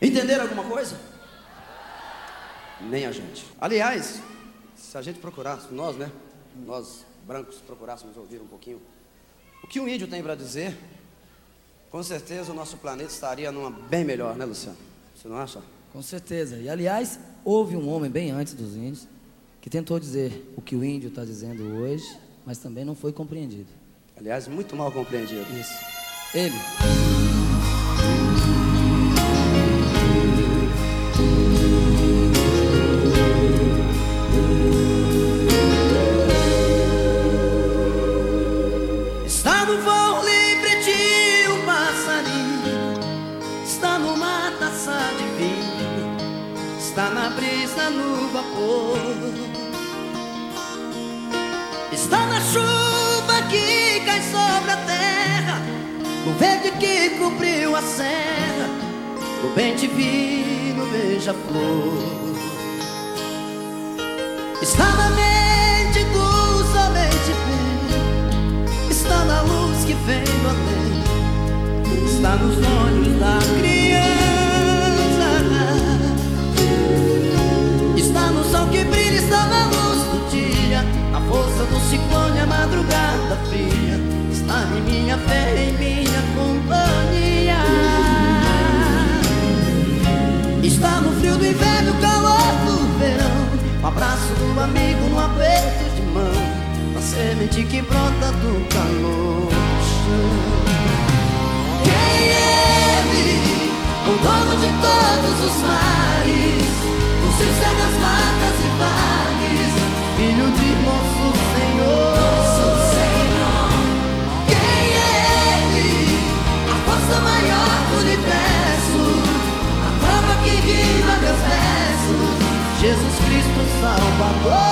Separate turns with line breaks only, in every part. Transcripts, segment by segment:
Entenderam alguma coisa? Nem a gente. Aliás, se a gente procurasse, nós, né? Nós brancos procurássemos ouvir um pouquinho o que o índio tem para dizer, com certeza o nosso planeta estaria numa bem melhor, né, Luciano? Você não acha?
Com certeza. E aliás, houve um homem bem antes dos índios que tentou dizer o que o índio está dizendo hoje, mas também não foi compreendido.
Aliás, muito mal compreendido.
Isso. Ele.
Está na brisa no vapor, está na chuva que cai sobre a terra, no verde que cobriu a serra, no bem divino beija-flor. Está na mente do somente bem Está na luz que vem do além. Está nos olhos força do ciclone, a madrugada fria. Está em minha fé, em minha companhia. Está no frio do inverno, calor do verão. Um abraço do amigo, no aperto de mão. Na semente que brota do calor chão Jesus Cristo Salvador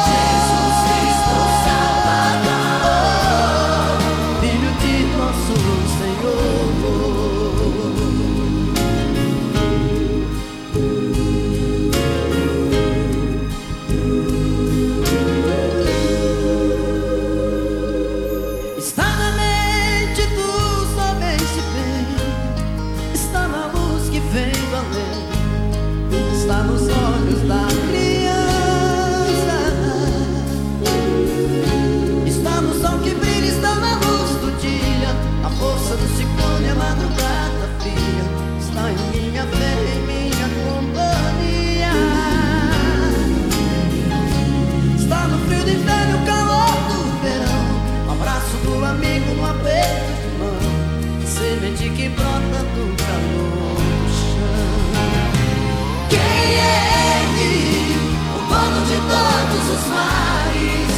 no aperto de mão Semente que brota do calor do chão Quem é ele? O dono de todos os mares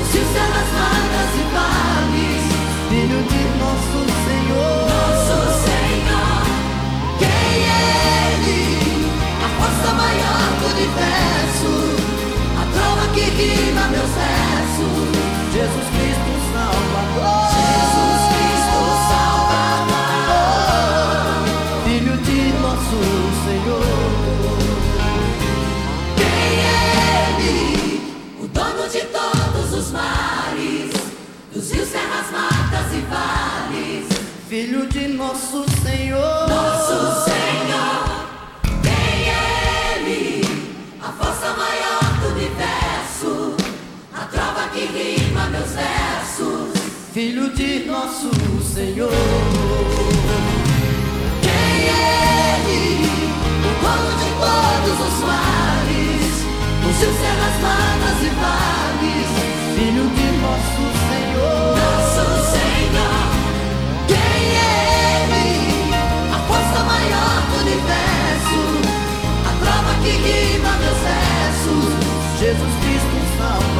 Os rios, serras, matas e vales Filho de nosso Senhor Nosso Senhor Quem é ele? A força maior do universo a trova que rima meus versos Jesus Cristo Filho de Nosso Senhor.
Nosso Senhor, quem é Ele? A força maior do universo, a trova que rima meus versos.
Filho de Nosso Senhor.
Jesus Cristo salva.